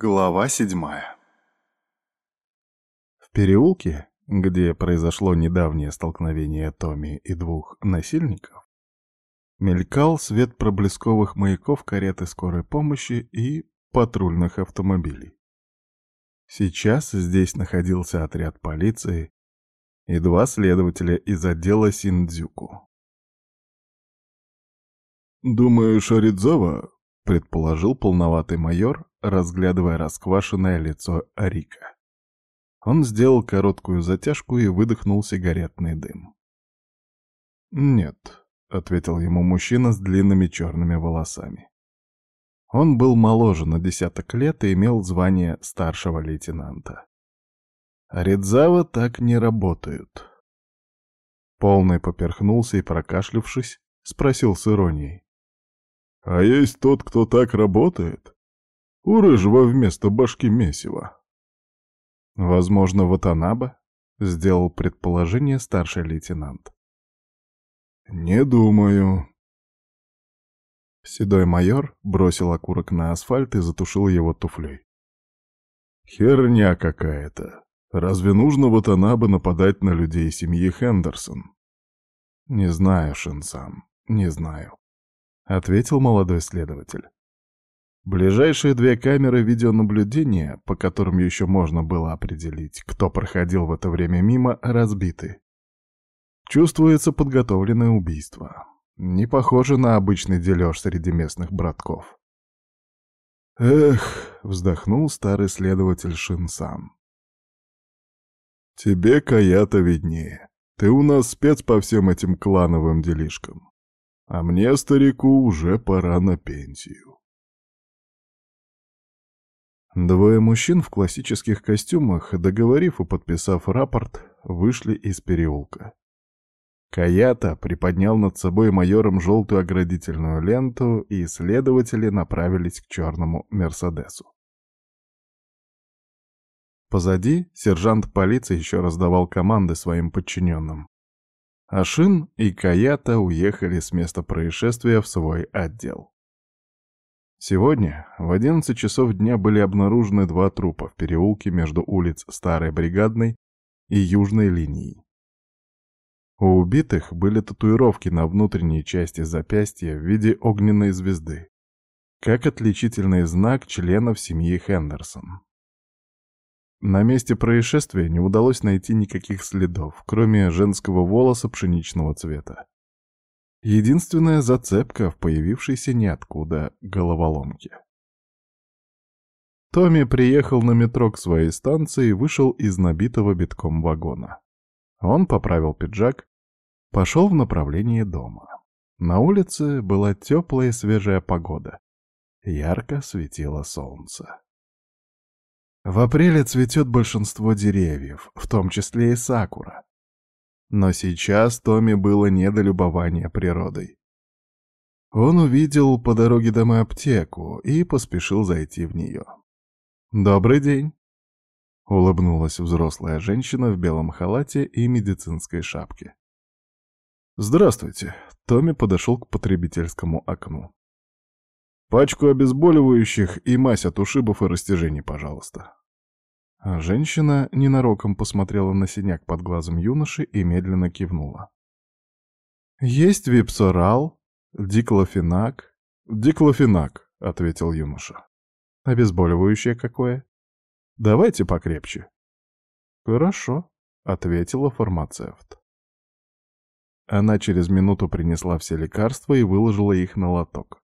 Глава седьмая В переулке, где произошло недавнее столкновение Томми и двух насильников, мелькал свет проблесковых маяков кареты скорой помощи и патрульных автомобилей. Сейчас здесь находился отряд полиции и два следователя из отдела Синдзюку. «Думаешь, Аридзава?» — предположил полноватый майор, разглядывая расквашенное лицо Арика. Он сделал короткую затяжку и выдохнул сигаретный дым. «Нет», — ответил ему мужчина с длинными черными волосами. Он был моложе на десяток лет и имел звание старшего лейтенанта. Ридзава так не работают. Полный поперхнулся и, прокашлявшись, спросил с иронией. «А есть тот, кто так работает?» У рыжего вместо башки месива. Возможно, Ватанаба? Сделал предположение старший лейтенант. Не думаю. Седой майор бросил окурок на асфальт и затушил его туфлей. Херня какая-то. Разве нужно Ватанаба нападать на людей семьи Хендерсон? Не знаю, Шинсан, не знаю. Ответил молодой следователь. Ближайшие две камеры видеонаблюдения, по которым еще можно было определить, кто проходил в это время мимо, разбиты. Чувствуется подготовленное убийство. Не похоже на обычный дележ среди местных братков. «Эх», — вздохнул старый следователь Шинсан. «Тебе, Каята, виднее. Ты у нас спец по всем этим клановым делишкам. А мне, старику, уже пора на пенсию». Двое мужчин в классических костюмах, договорив и подписав рапорт, вышли из переулка. Каята приподнял над собой майором желтую оградительную ленту, и следователи направились к черному «Мерседесу». Позади сержант полиции еще раздавал команды своим подчиненным. Ашин и Каята уехали с места происшествия в свой отдел. Сегодня в 11 часов дня были обнаружены два трупа в переулке между улиц Старой Бригадной и Южной линией. У убитых были татуировки на внутренней части запястья в виде огненной звезды, как отличительный знак членов семьи Хендерсон. На месте происшествия не удалось найти никаких следов, кроме женского волоса пшеничного цвета. Единственная зацепка в появившейся ниоткуда головоломке. Томми приехал на метро к своей станции и вышел из набитого битком вагона. Он поправил пиджак, пошел в направлении дома. На улице была теплая свежая погода. Ярко светило солнце. В апреле цветет большинство деревьев, в том числе и сакура. Но сейчас Томе было не до любования природой. Он увидел по дороге домой аптеку и поспешил зайти в нее. «Добрый день!» — улыбнулась взрослая женщина в белом халате и медицинской шапке. «Здравствуйте!» — Томми подошел к потребительскому окну. «Пачку обезболивающих и мазь от ушибов и растяжений, пожалуйста». А женщина ненароком посмотрела на синяк под глазом юноши и медленно кивнула. «Есть випсорал, диклофенак». «Диклофенак», — ответил юноша. «Обезболивающее какое?» «Давайте покрепче». «Хорошо», — ответила фармацевт. Она через минуту принесла все лекарства и выложила их на лоток.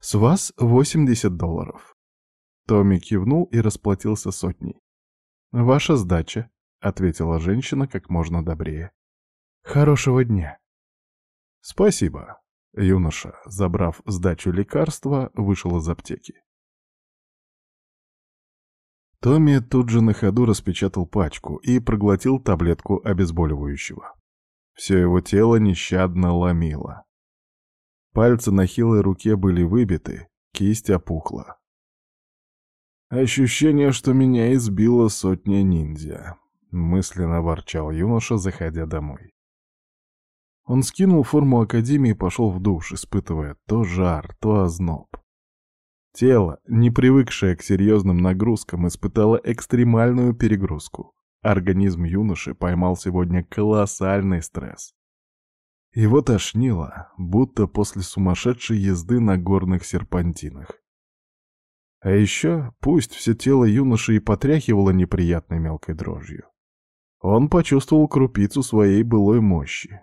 «С вас 80 долларов». Томми кивнул и расплатился сотней. «Ваша сдача», — ответила женщина как можно добрее. «Хорошего дня». «Спасибо». Юноша, забрав сдачу лекарства, вышел из аптеки. Томми тут же на ходу распечатал пачку и проглотил таблетку обезболивающего. Все его тело нещадно ломило. Пальцы на хилой руке были выбиты, кисть опухла. Ощущение, что меня избила сотня ниндзя. Мысленно ворчал юноша, заходя домой. Он скинул форму академии и пошел в душ, испытывая то жар, то озноб. Тело, не привыкшее к серьезным нагрузкам, испытало экстремальную перегрузку. Организм юноши поймал сегодня колоссальный стресс. Его тошнило, будто после сумасшедшей езды на горных серпантинах. А еще пусть все тело юноши и потряхивало неприятной мелкой дрожью. Он почувствовал крупицу своей былой мощи.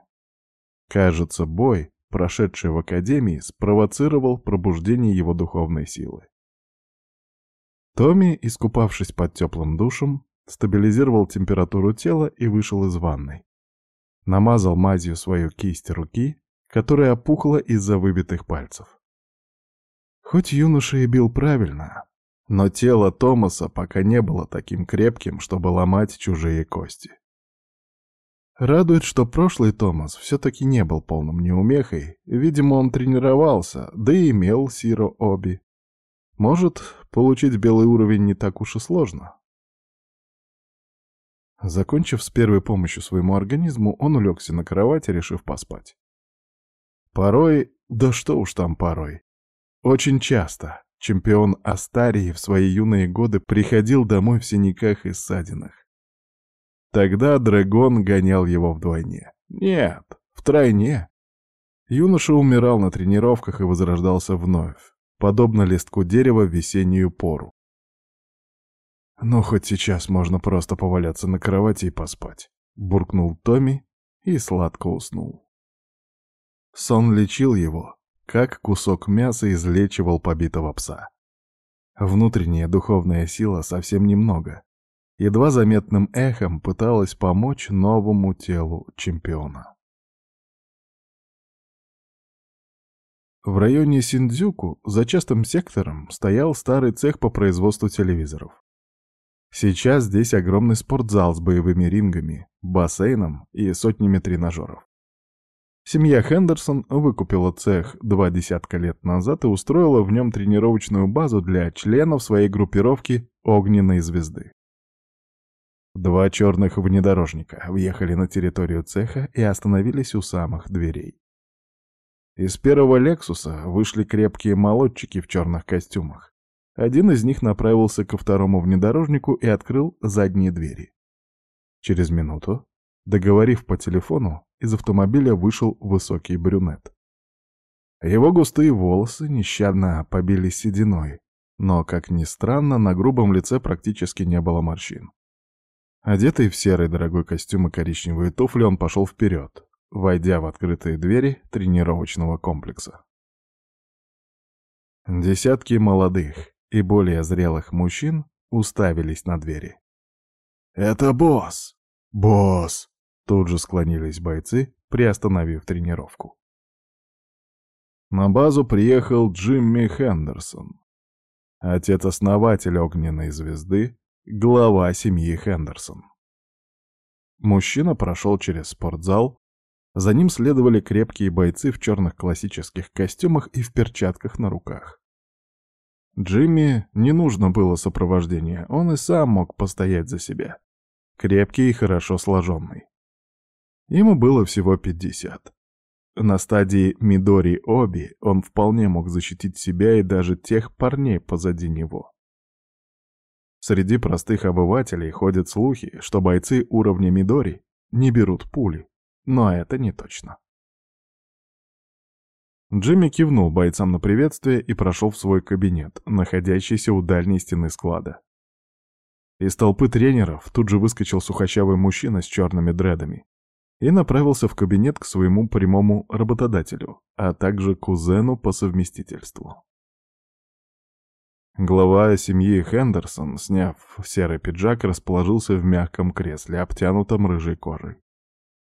Кажется, бой, прошедший в Академии, спровоцировал пробуждение его духовной силы. Томми, искупавшись под теплым душем, стабилизировал температуру тела и вышел из ванной. Намазал мазью свою кисть руки, которая опухла из-за выбитых пальцев. Хоть юноша и бил правильно, но тело Томаса пока не было таким крепким, чтобы ломать чужие кости. Радует, что прошлый Томас все-таки не был полным неумехой, видимо, он тренировался, да и имел Сиро Оби. Может, получить белый уровень не так уж и сложно. Закончив с первой помощью своему организму, он улегся на кровати, решив поспать. Порой, да что уж там порой, очень часто чемпион Астарии в свои юные годы приходил домой в синяках и ссадинах. Тогда Драгон гонял его вдвойне. Нет, втройне. Юноша умирал на тренировках и возрождался вновь, подобно листку дерева в весеннюю пору. Но хоть сейчас можно просто поваляться на кровати и поспать», — буркнул Томми и сладко уснул. Сон лечил его, как кусок мяса излечивал побитого пса. Внутренняя духовная сила совсем немного, едва заметным эхом пыталась помочь новому телу чемпиона. В районе Синдзюку за частым сектором стоял старый цех по производству телевизоров. Сейчас здесь огромный спортзал с боевыми рингами, бассейном и сотнями тренажеров. Семья Хендерсон выкупила цех два десятка лет назад и устроила в нем тренировочную базу для членов своей группировки «Огненной звезды». Два черных внедорожника въехали на территорию цеха и остановились у самых дверей. Из первого «Лексуса» вышли крепкие молодчики в черных костюмах. Один из них направился ко второму внедорожнику и открыл задние двери. Через минуту, договорив по телефону, из автомобиля вышел высокий брюнет. Его густые волосы нещадно побили сединой, но, как ни странно, на грубом лице практически не было морщин. Одетый в серый дорогой костюм и коричневые туфли, он пошел вперед, войдя в открытые двери тренировочного комплекса. Десятки молодых и более зрелых мужчин уставились на двери. «Это босс! Босс!» Тут же склонились бойцы, приостановив тренировку. На базу приехал Джимми Хендерсон, отец-основатель огненной звезды глава семьи Хендерсон. Мужчина прошел через спортзал, за ним следовали крепкие бойцы в черных классических костюмах и в перчатках на руках. Джимми не нужно было сопровождения, он и сам мог постоять за себя. Крепкий и хорошо сложенный. Ему было всего 50. На стадии Мидори Оби он вполне мог защитить себя и даже тех парней позади него. Среди простых обывателей ходят слухи, что бойцы уровня Мидори не берут пули, но это не точно. Джимми кивнул бойцам на приветствие и прошел в свой кабинет, находящийся у дальней стены склада. Из толпы тренеров тут же выскочил сухощавый мужчина с черными дредами и направился в кабинет к своему прямому работодателю, а также кузену по совместительству. Глава семьи Хендерсон, сняв серый пиджак, расположился в мягком кресле, обтянутом рыжей кожей.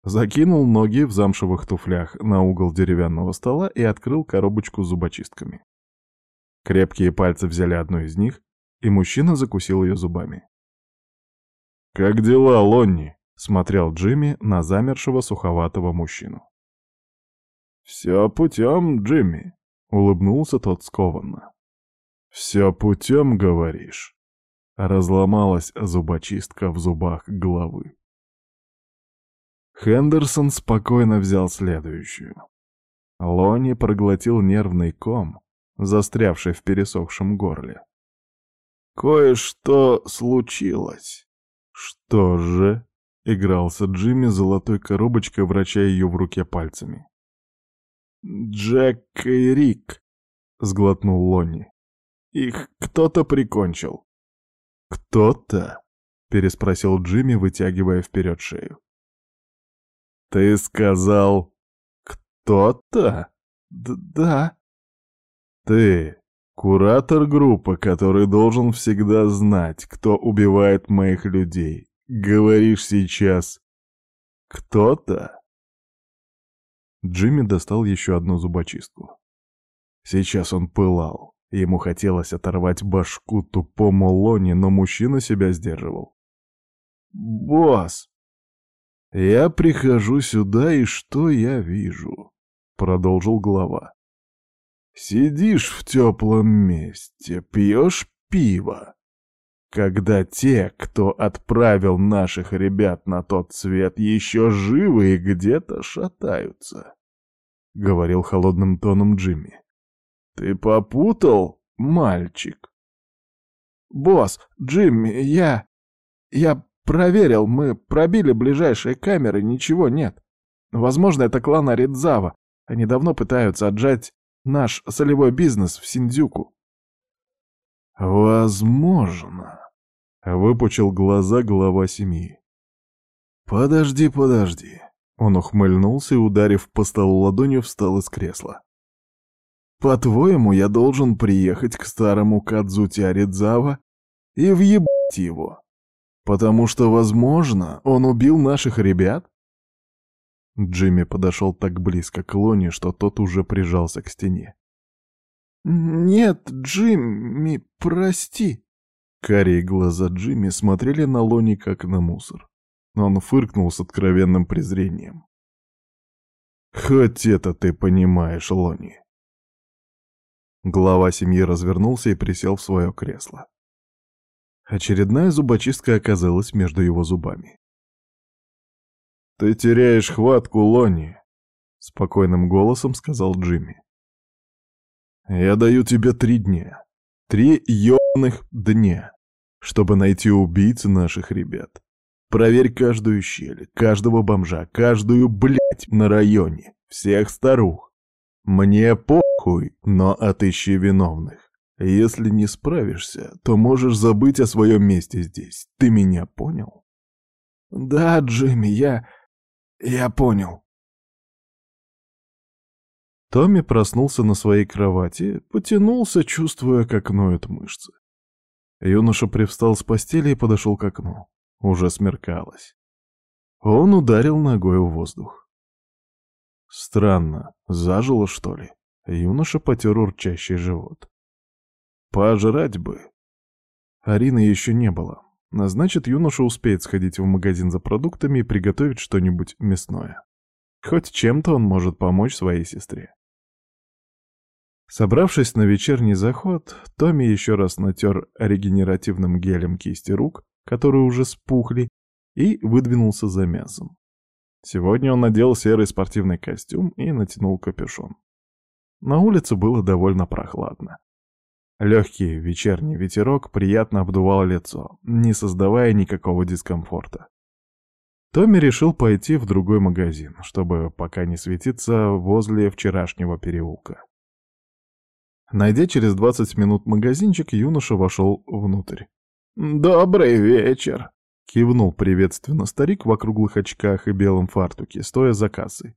Закинул ноги в замшевых туфлях на угол деревянного стола и открыл коробочку с зубочистками. Крепкие пальцы взяли одну из них, и мужчина закусил ее зубами. «Как дела, Лонни?» — смотрел Джимми на замершего суховатого мужчину. «Все путем, Джимми», — улыбнулся тот скованно. «Все путем, говоришь?» Разломалась зубочистка в зубах головы. Хендерсон спокойно взял следующую. Лони проглотил нервный ком, застрявшей в пересохшем горле. «Кое-что случилось». «Что же?» — игрался Джимми золотой коробочкой, вращая ее в руке пальцами. «Джек и Рик», — сглотнул Лонни. «Их кто-то прикончил». «Кто-то?» — переспросил Джимми, вытягивая вперед шею. «Ты сказал, кто-то?» «Да». «Ты куратор группы, который должен всегда знать, кто убивает моих людей. Говоришь сейчас «кто-то»?» Джимми достал еще одну зубочистку. Сейчас он пылал. Ему хотелось оторвать башку тупому Лони, но мужчина себя сдерживал. «Босс, я прихожу сюда, и что я вижу?» — продолжил глава. «Сидишь в теплом месте, пьешь пиво, когда те, кто отправил наших ребят на тот свет, еще живы и где-то шатаются», — говорил холодным тоном Джимми. «Ты попутал, мальчик?» «Босс, Джимми, я... я проверил, мы пробили ближайшие камеры, ничего нет. Возможно, это клан Аридзава. Они давно пытаются отжать наш солевой бизнес в Синдзюку». «Возможно», — выпучил глаза глава семьи. «Подожди, подожди». Он ухмыльнулся и, ударив по столу ладонью, встал из кресла. По-твоему, я должен приехать к старому Кадзути Аридзава и въебать его? Потому что, возможно, он убил наших ребят? Джимми подошел так близко к Лоне, что тот уже прижался к стене. «Нет, Джимми, прости!» Карие глаза Джимми смотрели на Лони как на мусор. Он фыркнул с откровенным презрением. «Хоть это ты понимаешь, Лони. Глава семьи развернулся и присел в свое кресло. Очередная зубочистка оказалась между его зубами. «Ты теряешь хватку, Лони», — спокойным голосом сказал Джимми. «Я даю тебе три дня. Три ёбаных дня, чтобы найти убийц наших ребят. Проверь каждую щель, каждого бомжа, каждую блядь на районе, всех старух. Мне похуй, но отыщи виновных. Если не справишься, то можешь забыть о своем месте здесь. Ты меня понял? Да, Джимми, я... я понял. Томми проснулся на своей кровати, потянулся, чувствуя, как ноют мышцы. Юноша привстал с постели и подошел к окну. Уже смеркалось. Он ударил ногой в воздух. Странно, зажило, что ли? Юноша потер урчащий живот. Пожрать бы. Арины еще не было. А значит, юноша успеет сходить в магазин за продуктами и приготовить что-нибудь мясное. Хоть чем-то он может помочь своей сестре. Собравшись на вечерний заход, Томми еще раз натер регенеративным гелем кисти рук, которые уже спухли, и выдвинулся за мясом. Сегодня он надел серый спортивный костюм и натянул капюшон. На улице было довольно прохладно. Легкий вечерний ветерок приятно обдувал лицо, не создавая никакого дискомфорта. Томми решил пойти в другой магазин, чтобы пока не светиться возле вчерашнего переулка. Найдя через 20 минут магазинчик, юноша вошел внутрь. «Добрый вечер!» Кивнул приветственно старик в округлых очках и белом фартуке, стоя за кассой.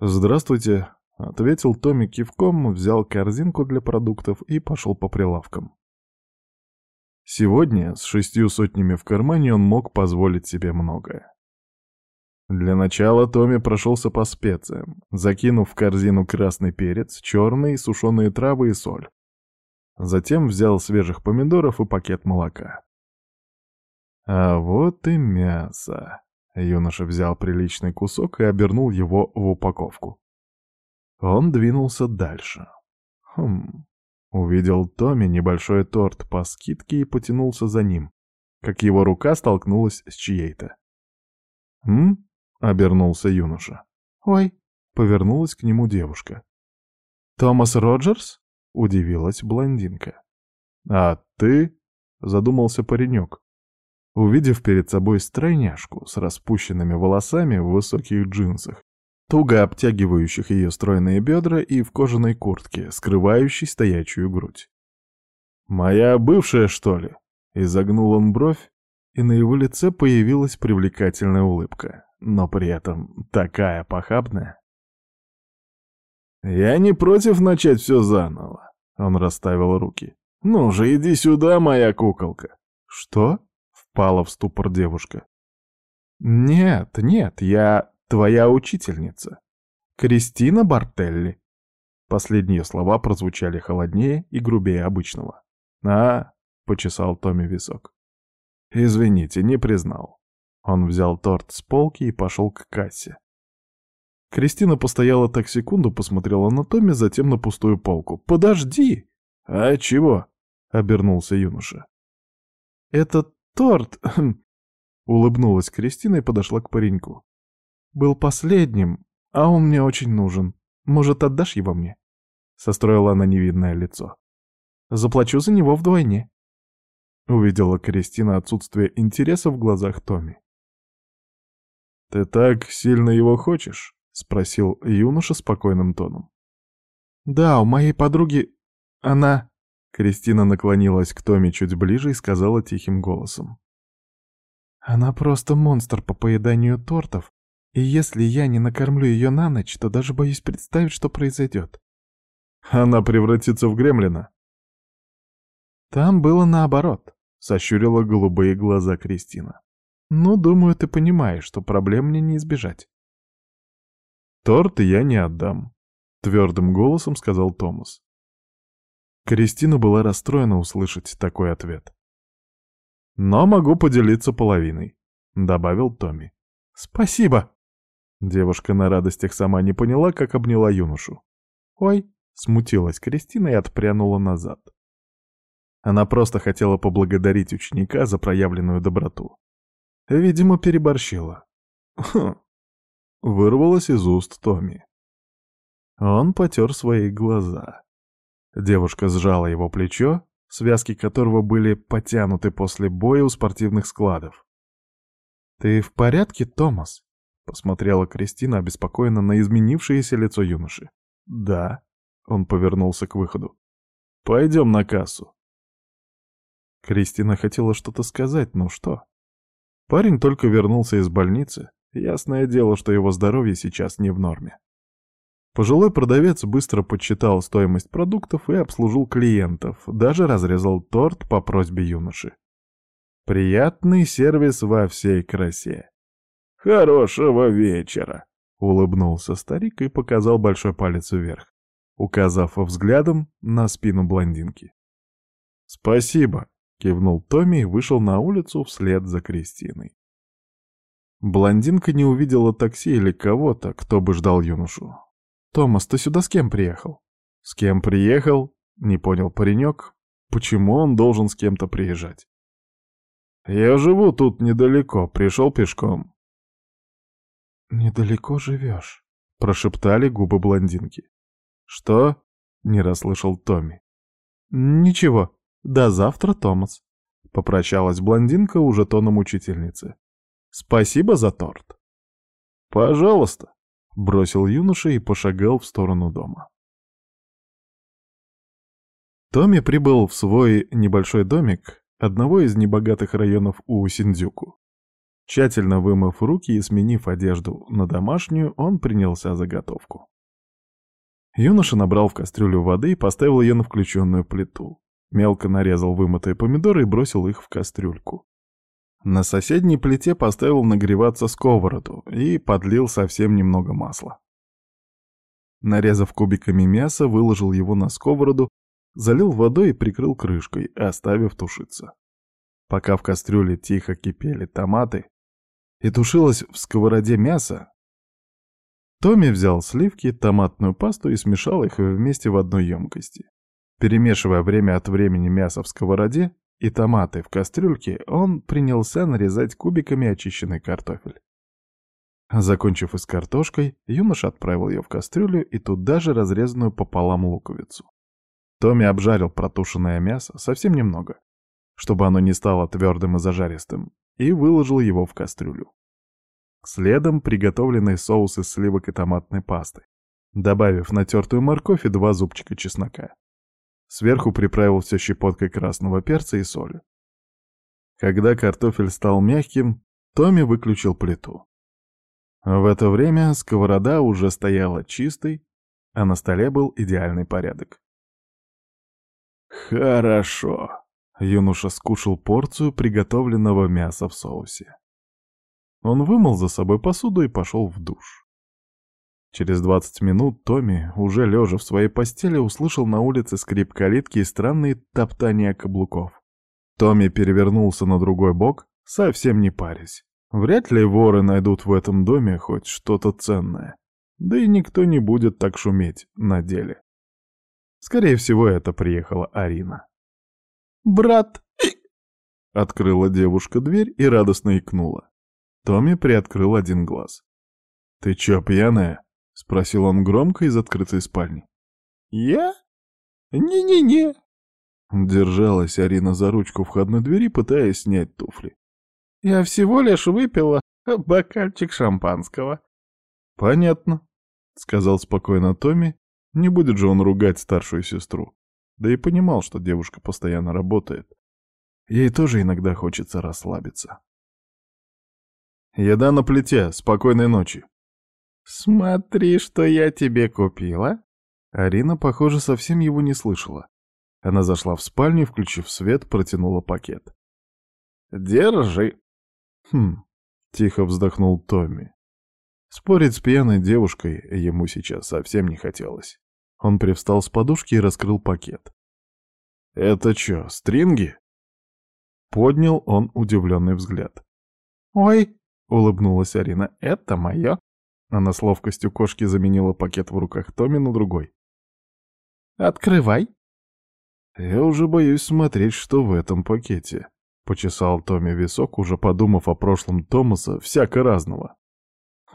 «Здравствуйте», — ответил Томми кивком, взял корзинку для продуктов и пошел по прилавкам. Сегодня с шестью сотнями в кармане он мог позволить себе многое. Для начала Томми прошелся по специям, закинув в корзину красный перец, черные сушеные травы и соль. Затем взял свежих помидоров и пакет молока. А вот и мясо. Юноша взял приличный кусок и обернул его в упаковку. Он двинулся дальше. Хм. Увидел Томми небольшой торт по скидке и потянулся за ним, как его рука столкнулась с чьей-то. «М?» — обернулся юноша. «Ой!» — повернулась к нему девушка. «Томас Роджерс?» удивилась блондинка. «А ты?» — задумался паренек. Увидев перед собой стройняшку с распущенными волосами в высоких джинсах, туго обтягивающих ее стройные бедра и в кожаной куртке, скрывающей стоячую грудь. «Моя бывшая, что ли?» — изогнул он бровь, и на его лице появилась привлекательная улыбка, но при этом такая похабная. «Я не против начать все заново», — он расставил руки. «Ну же, иди сюда, моя куколка». «Что?» — впала в ступор девушка. «Нет, нет, я твоя учительница. Кристина Бартелли». Последние слова прозвучали холоднее и грубее обычного. «А?» — почесал Томми висок. «Извините, не признал». Он взял торт с полки и пошел к кассе. Кристина постояла так секунду, посмотрела на Томми, затем на пустую полку. «Подожди!» «А чего?» — обернулся юноша. «Это торт...» — улыбнулась Кристина и подошла к пареньку. «Был последним, а он мне очень нужен. Может, отдашь его мне?» — состроила она невидное лицо. «Заплачу за него вдвойне». Увидела Кристина отсутствие интереса в глазах Томми. «Ты так сильно его хочешь?» — спросил юноша спокойным тоном. «Да, у моей подруги... Она...» Кристина наклонилась к Томе чуть ближе и сказала тихим голосом. «Она просто монстр по поеданию тортов, и если я не накормлю ее на ночь, то даже боюсь представить, что произойдет». «Она превратится в гремлина?» «Там было наоборот», — сощурила голубые глаза Кристина. «Ну, думаю, ты понимаешь, что проблем мне не избежать». «Торт я не отдам», — твердым голосом сказал Томас. Кристина была расстроена услышать такой ответ. «Но могу поделиться половиной», — добавил Томми. «Спасибо!» Девушка на радостях сама не поняла, как обняла юношу. «Ой!» — смутилась Кристина и отпрянула назад. Она просто хотела поблагодарить ученика за проявленную доброту. Видимо, переборщила. Хм, вырвалось из уст Томми. Он потер свои глаза. Девушка сжала его плечо, связки которого были потянуты после боя у спортивных складов. «Ты в порядке, Томас?» — посмотрела Кристина обеспокоенно на изменившееся лицо юноши. «Да», — он повернулся к выходу. «Пойдем на кассу». Кристина хотела что-то сказать, но что? Парень только вернулся из больницы, Ясное дело, что его здоровье сейчас не в норме. Пожилой продавец быстро подсчитал стоимость продуктов и обслужил клиентов, даже разрезал торт по просьбе юноши. Приятный сервис во всей красе. «Хорошего вечера!» — улыбнулся старик и показал большой палец вверх, указав взглядом на спину блондинки. «Спасибо!» — кивнул Томми и вышел на улицу вслед за Кристиной. Блондинка не увидела такси или кого-то, кто бы ждал юношу. «Томас, ты сюда с кем приехал?» «С кем приехал?» — не понял паренек. «Почему он должен с кем-то приезжать?» «Я живу тут недалеко, пришел пешком». «Недалеко живешь», — прошептали губы блондинки. «Что?» — не расслышал Томми. «Ничего, до завтра, Томас», — попрощалась блондинка уже тоном учительницы. Спасибо за торт. Пожалуйста, бросил юноша и пошагал в сторону дома. Томми прибыл в свой небольшой домик одного из небогатых районов у Синдзюку. Тщательно вымыв руки и сменив одежду на домашнюю, он принялся за готовку. Юноша набрал в кастрюлю воды и поставил ее на включенную плиту. Мелко нарезал вымытые помидоры и бросил их в кастрюльку. На соседней плите поставил нагреваться сковороду и подлил совсем немного масла. Нарезав кубиками мясо, выложил его на сковороду, залил водой и прикрыл крышкой, оставив тушиться. Пока в кастрюле тихо кипели томаты и тушилось в сковороде мясо, Томми взял сливки, томатную пасту и смешал их вместе в одной емкости. Перемешивая время от времени мясо в сковороде, и томаты в кастрюльке, он принялся нарезать кубиками очищенный картофель. Закончив и с картошкой, юноша отправил ее в кастрюлю и туда же разрезанную пополам луковицу. Томми обжарил протушенное мясо, совсем немного, чтобы оно не стало твердым и зажаристым, и выложил его в кастрюлю. Следом приготовленный соус из сливок и томатной пасты, добавив натертую морковь и два зубчика чеснока. Сверху приправил все щепоткой красного перца и соли. Когда картофель стал мягким, Томми выключил плиту. В это время сковорода уже стояла чистой, а на столе был идеальный порядок. «Хорошо», — юноша скушал порцию приготовленного мяса в соусе. Он вымыл за собой посуду и пошел в душ. Через 20 минут Томми, уже лежа в своей постели, услышал на улице скрип калитки и странные топтания каблуков. Томми перевернулся на другой бок, совсем не парясь. Вряд ли воры найдут в этом доме хоть что-то ценное. Да и никто не будет так шуметь на деле. Скорее всего, это приехала Арина. «Брат!» Открыла девушка дверь и радостно икнула. Томми приоткрыл один глаз. «Ты чё, пьяная?» — спросил он громко из открытой спальни. «Я? Не-не-не!» Держалась Арина за ручку входной двери, пытаясь снять туфли. «Я всего лишь выпила бокальчик шампанского». «Понятно», — сказал спокойно Томми. Не будет же он ругать старшую сестру. Да и понимал, что девушка постоянно работает. Ей тоже иногда хочется расслабиться. «Еда на плите. Спокойной ночи», «Смотри, что я тебе купила!» Арина, похоже, совсем его не слышала. Она зашла в спальню, включив свет, протянула пакет. «Держи!» «Хм...» — тихо вздохнул Томми. Спорить с пьяной девушкой ему сейчас совсем не хотелось. Он привстал с подушки и раскрыл пакет. «Это чё, стринги?» Поднял он удивленный взгляд. «Ой!» — улыбнулась Арина. «Это моё!» Она с ловкостью кошки заменила пакет в руках Томми на другой. «Открывай!» «Я уже боюсь смотреть, что в этом пакете», — почесал Томми висок, уже подумав о прошлом Томаса, всяко разного.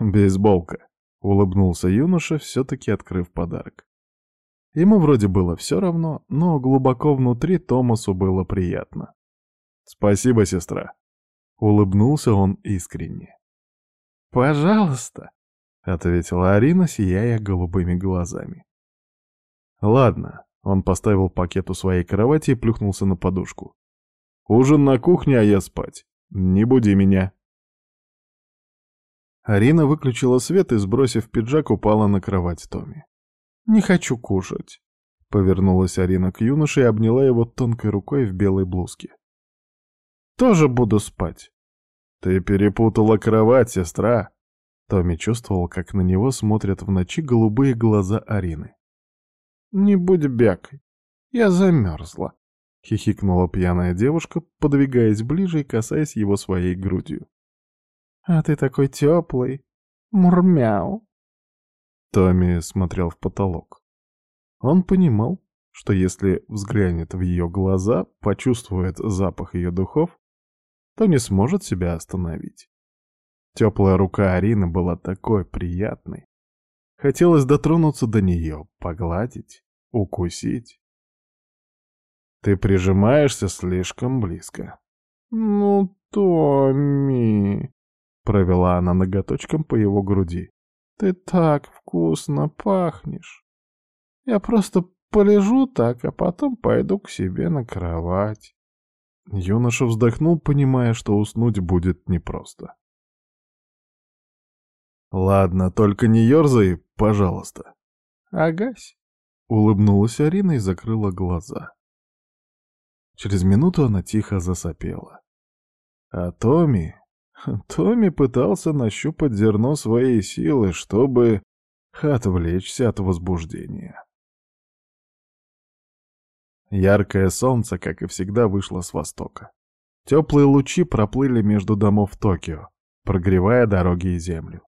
«Бейсболка», — улыбнулся юноша, все-таки открыв подарок. Ему вроде было все равно, но глубоко внутри Томасу было приятно. «Спасибо, сестра», — улыбнулся он искренне. «Пожалуйста», — ответила Арина, сияя голубыми глазами. «Ладно», — он поставил пакет у своей кровати и плюхнулся на подушку. «Ужин на кухне, а я спать. Не буди меня». Арина выключила свет и, сбросив пиджак, упала на кровать Томми. «Не хочу кушать», — повернулась Арина к юноше и обняла его тонкой рукой в белой блузке. «Тоже буду спать». «Ты перепутала кровать, сестра», Томми чувствовал, как на него смотрят в ночи голубые глаза Арины. «Не будь бякой, я замерзла», — хихикнула пьяная девушка, подвигаясь ближе и касаясь его своей грудью. «А ты такой теплый, мурмяу». Томми смотрел в потолок. Он понимал, что если взглянет в ее глаза, почувствует запах ее духов, то не сможет себя остановить. Теплая рука Арины была такой приятной. Хотелось дотронуться до нее, погладить, укусить. Ты прижимаешься слишком близко. «Ну, Томми...» — провела она ноготочком по его груди. «Ты так вкусно пахнешь. Я просто полежу так, а потом пойду к себе на кровать». Юноша вздохнул, понимая, что уснуть будет непросто. «Ладно, только не ерзай, пожалуйста». «Агась», — улыбнулась Арина и закрыла глаза. Через минуту она тихо засопела. А Томми... Томми пытался нащупать зерно своей силы, чтобы отвлечься от возбуждения. Яркое солнце, как и всегда, вышло с востока. Теплые лучи проплыли между домов Токио, прогревая дороги и землю.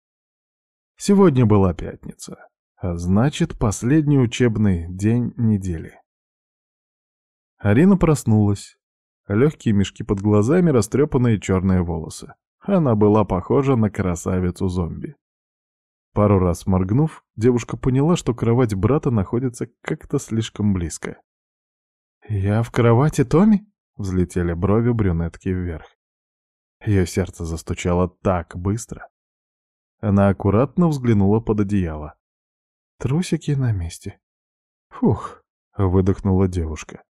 Сегодня была пятница, а значит, последний учебный день недели. Арина проснулась. Легкие мешки под глазами, растрепанные черные волосы. Она была похожа на красавицу-зомби. Пару раз моргнув, девушка поняла, что кровать брата находится как-то слишком близко. «Я в кровати Томи?» — взлетели брови брюнетки вверх. Ее сердце застучало так быстро. Она аккуратно взглянула под одеяло. Трусики на месте. «Фух!» — выдохнула девушка.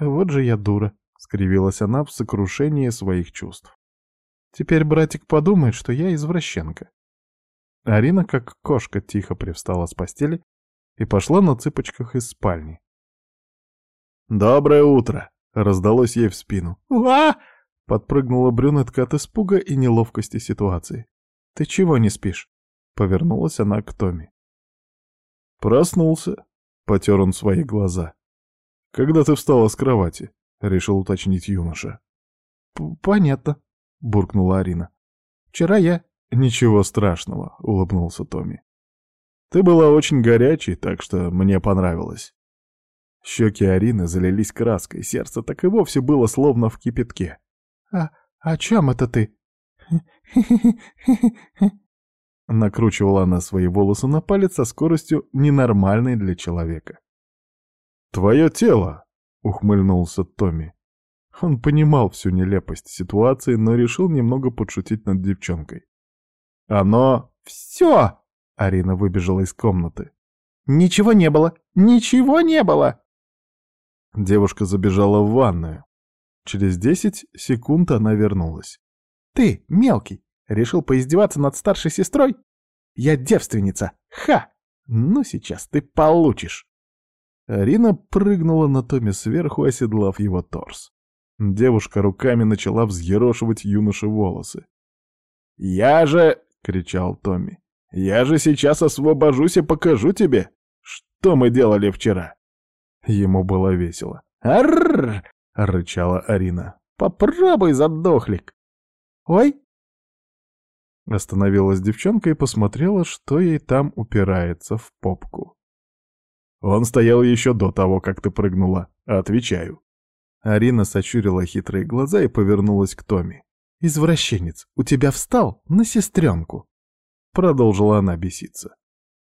«Вот же я дура!» — скривилась она в сокрушении своих чувств. «Теперь братик подумает, что я извращенка». Арина, как кошка, тихо привстала с постели и пошла на цыпочках из спальни. «Доброе утро!» — раздалось ей в спину. «Уа!» — подпрыгнула брюнетка от испуга и неловкости ситуации. «Ты чего не спишь?» — повернулась она к Томи. «Проснулся», — потер он свои глаза. «Когда ты встала с кровати?» — решил уточнить юноша. «Понятно», — буркнула Арина. «Вчера я...» «Ничего страшного», — улыбнулся Томми. «Ты была очень горячей, так что мне понравилось». Щеки Арины залились краской, сердце так и вовсе было словно в кипятке. «А о чем это ты?» Накручивала она свои волосы на палец со скоростью ненормальной для человека. «Твое тело!» — ухмыльнулся Томми. Он понимал всю нелепость ситуации, но решил немного подшутить над девчонкой. «Оно... все!» — Арина выбежала из комнаты. «Ничего не было! Ничего не было!» Девушка забежала в ванную. Через десять секунд она вернулась. «Ты, мелкий, решил поиздеваться над старшей сестрой? Я девственница! Ха! Ну, сейчас ты получишь!» Арина прыгнула на Томе сверху, оседлав его торс. Девушка руками начала взъерошивать юноше волосы. «Я же...» — кричал Томми. «Я же сейчас освобожусь и покажу тебе, что мы делали вчера!» Ему было весело. «Арррр!» — рычала Арина. «Попробуй, задохлик!» «Ой!» Остановилась девчонка и посмотрела, что ей там упирается в попку. «Он стоял еще до того, как ты прыгнула. Отвечаю». Арина сочурила хитрые глаза и повернулась к Томи. «Извращенец, у тебя встал на сестренку!» Продолжила она беситься.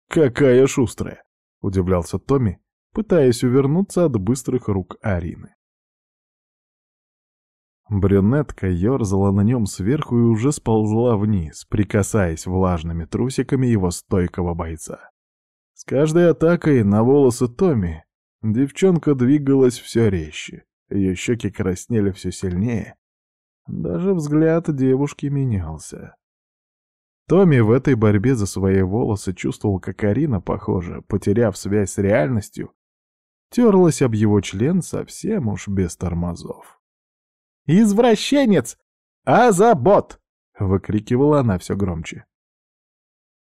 «Какая шустрая!» — удивлялся Томми, пытаясь увернуться от быстрых рук Арины. Брюнетка ерзала на нем сверху и уже сползла вниз, прикасаясь влажными трусиками его стойкого бойца. С каждой атакой на волосы Томми девчонка двигалась все резче, ее щеки краснели все сильнее. Даже взгляд девушки менялся. Томми в этой борьбе за свои волосы чувствовал, как Арина, похоже, потеряв связь с реальностью, терлась об его член совсем уж без тормозов. «Извращенец! Азабот!» — выкрикивала она все громче.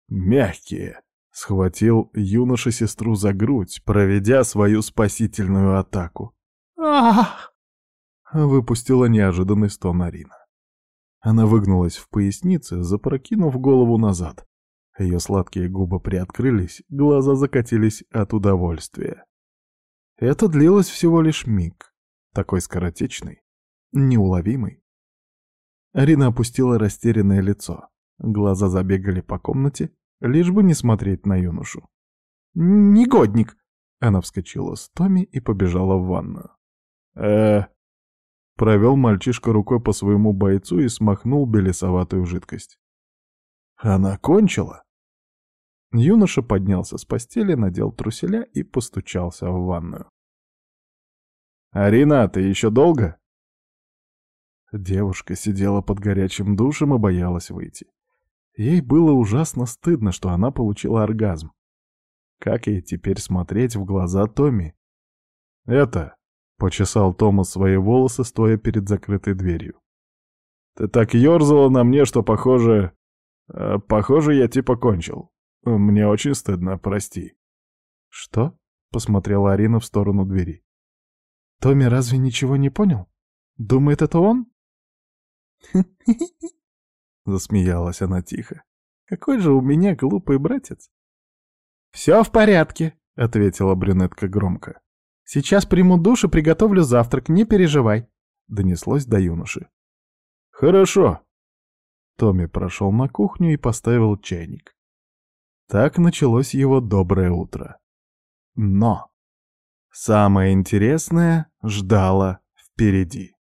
«Мягкие!» — схватил юноша сестру за грудь, проведя свою спасительную атаку. «Ах!» — выпустила неожиданный стон Арина. Она выгнулась в пояснице, запрокинув голову назад. Ее сладкие губы приоткрылись, глаза закатились от удовольствия. Это длилось всего лишь миг, такой скоротечный, неуловимый. Арина опустила растерянное лицо. Глаза забегали по комнате, лишь бы не смотреть на юношу. «Негодник!» Она вскочила с Томи и побежала в ванную. э Провел мальчишка рукой по своему бойцу и смахнул белесоватую жидкость. «Она кончила?» Юноша поднялся с постели, надел труселя и постучался в ванную. «Арина, ты еще долго?» Девушка сидела под горячим душем и боялась выйти. Ей было ужасно стыдно, что она получила оргазм. Как ей теперь смотреть в глаза Томми? «Это...» — почесал Томас свои волосы, стоя перед закрытой дверью. «Ты так ерзала на мне, что, похоже... Э, похоже, я типа кончил. Мне очень стыдно, прости». «Что?» — посмотрела Арина в сторону двери. «Томми разве ничего не понял? Думает, это он?» Засмеялась она тихо. «Какой же у меня глупый братец!» «Все в порядке», — ответила брюнетка громко. «Сейчас приму душ и приготовлю завтрак, не переживай», — донеслось до юноши. «Хорошо». Томми прошел на кухню и поставил чайник. Так началось его доброе утро. Но! Самое интересное ждало впереди.